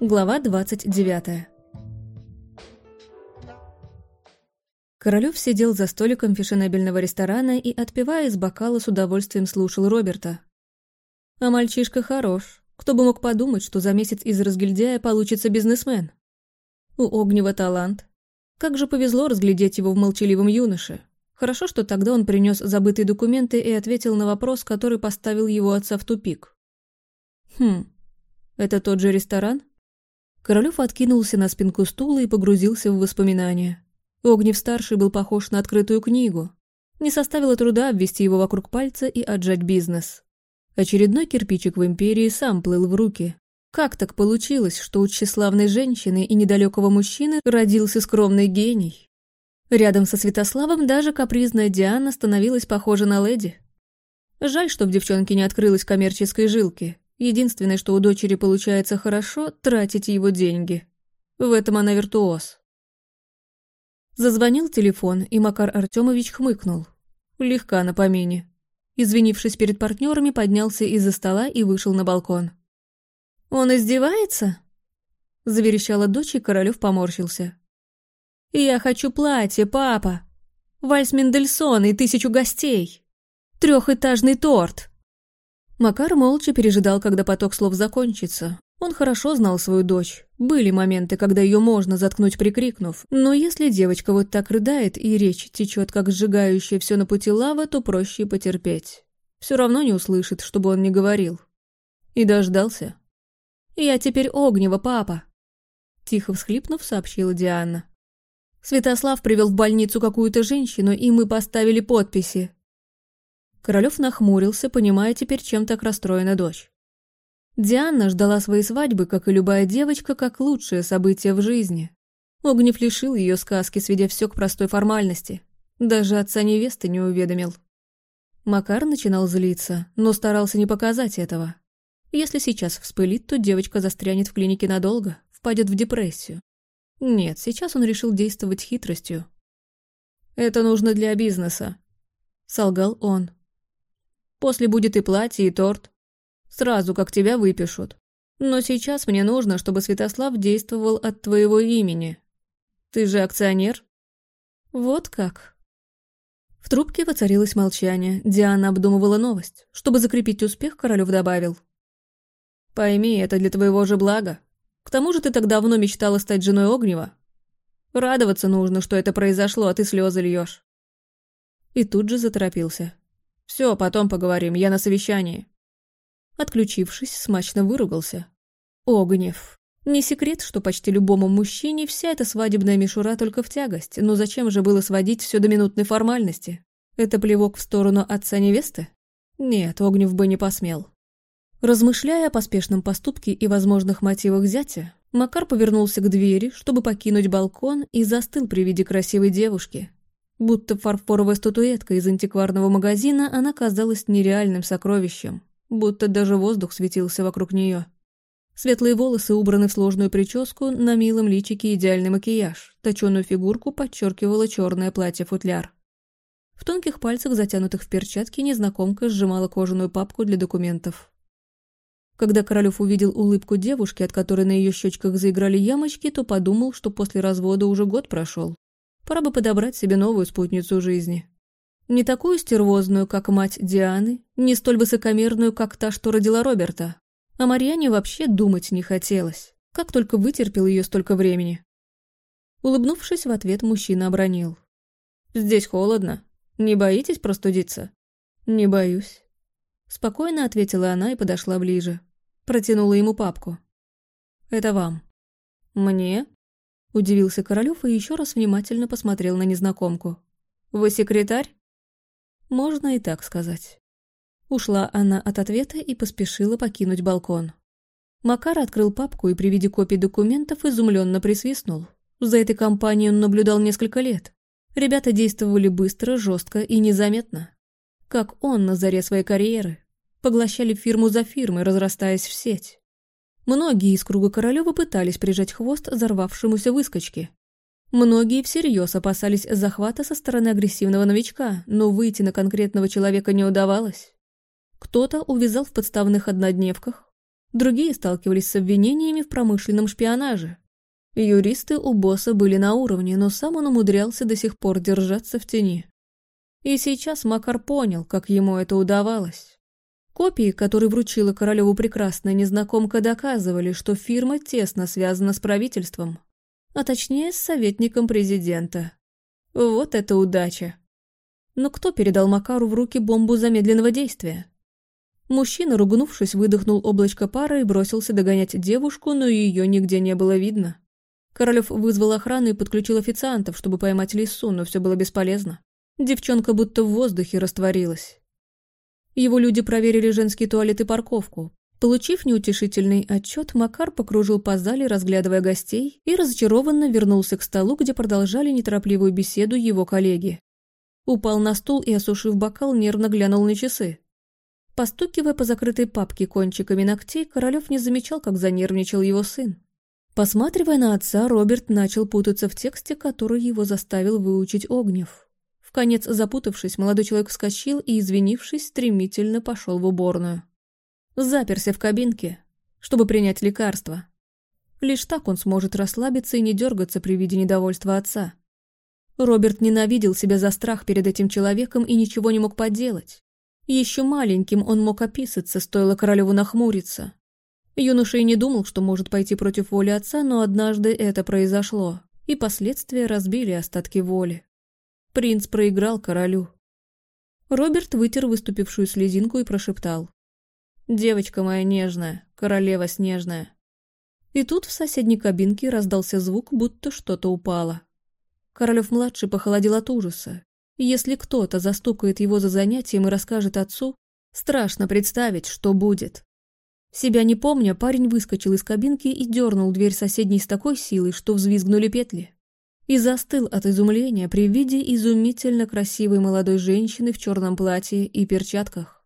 Глава 29 Королёв сидел за столиком фешенебельного ресторана и, отпивая из бокала, с удовольствием слушал Роберта. А мальчишка хорош. Кто бы мог подумать, что за месяц из разгильдяя получится бизнесмен? У Огнева талант. Как же повезло разглядеть его в молчаливом юноше. Хорошо, что тогда он принес забытые документы и ответил на вопрос, который поставил его отца в тупик. Хм, это тот же ресторан? Королёв откинулся на спинку стула и погрузился в воспоминания. Огнев-старший был похож на открытую книгу. Не составило труда обвести его вокруг пальца и отжать бизнес. Очередной кирпичик в империи сам плыл в руки. Как так получилось, что у тщеславной женщины и недалекого мужчины родился скромный гений? Рядом со Святославом даже капризная Диана становилась похожа на леди. Жаль, что в девчонке не открылась коммерческой жилки. Единственное, что у дочери получается хорошо, тратить его деньги. В этом она виртуоз. Зазвонил телефон, и Макар Артемович хмыкнул. Легка на помине. Извинившись перед партнерами, поднялся из-за стола и вышел на балкон. «Он издевается?» Заверещала дочь, и Королёв поморщился. «Я хочу платье, папа! Вальс Мендельсон и тысячу гостей! Трехэтажный торт!» Макар молча пережидал, когда поток слов закончится. Он хорошо знал свою дочь. Были моменты, когда ее можно заткнуть прикрикнув, но если девочка вот так рыдает и речь течет, как сжигающая все на пути лава, то проще потерпеть. Все равно не услышит, чтобы он не говорил. И дождался. «Я теперь Огнева, папа!» Тихо всхлипнув, сообщила Диана. Святослав привел в больницу какую-то женщину, и мы поставили подписи. Королёв нахмурился, понимая теперь, чем так расстроена дочь. Диана ждала своей свадьбы, как и любая девочка, как лучшее событие в жизни. Огнев лишил ее сказки, сведя все к простой формальности. Даже отца невесты не уведомил. Макар начинал злиться, но старался не показать этого. Если сейчас вспылит, то девочка застрянет в клинике надолго, впадет в депрессию. Нет, сейчас он решил действовать хитростью. «Это нужно для бизнеса», — солгал он. После будет и платье, и торт. Сразу, как тебя выпишут. Но сейчас мне нужно, чтобы Святослав действовал от твоего имени. Ты же акционер?» «Вот как?» В трубке воцарилось молчание. Диана обдумывала новость. Чтобы закрепить успех, Королёв добавил. «Пойми, это для твоего же блага. К тому же ты так давно мечтала стать женой Огнева. Радоваться нужно, что это произошло, а ты слезы льешь. И тут же заторопился. Все, потом поговорим, я на совещании. Отключившись, смачно выругался. Огнев. Не секрет, что почти любому мужчине вся эта свадебная мишура только в тягость, но зачем же было сводить все до минутной формальности? Это плевок в сторону отца невесты? Нет, Огнев бы не посмел. Размышляя о поспешном поступке и возможных мотивах зятя, Макар повернулся к двери, чтобы покинуть балкон, и застыл при виде красивой девушки, Будто фарфоровая статуэтка из антикварного магазина, она казалась нереальным сокровищем, будто даже воздух светился вокруг нее. Светлые волосы убраны в сложную прическу, на милом личике идеальный макияж, точеную фигурку подчеркивало черное платье-футляр. В тонких пальцах, затянутых в перчатки, незнакомка сжимала кожаную папку для документов. Когда Королёв увидел улыбку девушки, от которой на ее щечках заиграли ямочки, то подумал, что после развода уже год прошел. Пора бы подобрать себе новую спутницу жизни. Не такую стервозную, как мать Дианы, не столь высокомерную, как та, что родила Роберта. О Марьяне вообще думать не хотелось. Как только вытерпел ее столько времени. Улыбнувшись в ответ, мужчина обронил. «Здесь холодно. Не боитесь простудиться?» «Не боюсь». Спокойно ответила она и подошла ближе. Протянула ему папку. «Это вам». «Мне?» Удивился Королёв и еще раз внимательно посмотрел на незнакомку. «Вы секретарь?» «Можно и так сказать». Ушла она от ответа и поспешила покинуть балкон. Макар открыл папку и при виде копий документов изумленно присвистнул. За этой компанией он наблюдал несколько лет. Ребята действовали быстро, жестко и незаметно. Как он на заре своей карьеры. Поглощали фирму за фирмой, разрастаясь в сеть. Многие из круга Королёва пытались прижать хвост взорвавшемуся выскочке. Многие всерьез опасались захвата со стороны агрессивного новичка, но выйти на конкретного человека не удавалось. Кто-то увязал в подставных однодневках, Другие сталкивались с обвинениями в промышленном шпионаже. Юристы у босса были на уровне, но сам он умудрялся до сих пор держаться в тени. И сейчас Макар понял, как ему это удавалось. Копии, которые вручила Королеву прекрасная незнакомка, доказывали, что фирма тесно связана с правительством, а точнее с советником президента. Вот это удача. Но кто передал Макару в руки бомбу замедленного действия? Мужчина, ругнувшись, выдохнул облачко пара и бросился догонять девушку, но ее нигде не было видно. Королев вызвал охрану и подключил официантов, чтобы поймать лису, но все было бесполезно. Девчонка будто в воздухе растворилась. Его люди проверили женский туалет и парковку. Получив неутешительный отчет, Макар покружил по зале, разглядывая гостей, и разочарованно вернулся к столу, где продолжали неторопливую беседу его коллеги. Упал на стул и, осушив бокал, нервно глянул на часы. Постукивая по закрытой папке кончиками ногтей, Королев не замечал, как занервничал его сын. Посматривая на отца, Роберт начал путаться в тексте, который его заставил выучить Огнев. В конец запутавшись, молодой человек вскочил и, извинившись, стремительно пошел в уборную. Заперся в кабинке, чтобы принять лекарство. Лишь так он сможет расслабиться и не дергаться при виде недовольства отца. Роберт ненавидел себя за страх перед этим человеком и ничего не мог поделать. Еще маленьким он мог описаться, стоило королеву нахмуриться. Юноша и не думал, что может пойти против воли отца, но однажды это произошло, и последствия разбили остатки воли. Принц проиграл королю. Роберт вытер выступившую слезинку и прошептал. «Девочка моя нежная, королева снежная». И тут в соседней кабинке раздался звук, будто что-то упало. Королев-младший похолодел от ужаса. Если кто-то застукает его за занятием и расскажет отцу, страшно представить, что будет. Себя не помня, парень выскочил из кабинки и дернул дверь соседней с такой силой, что взвизгнули петли. И застыл от изумления при виде изумительно красивой молодой женщины в черном платье и перчатках.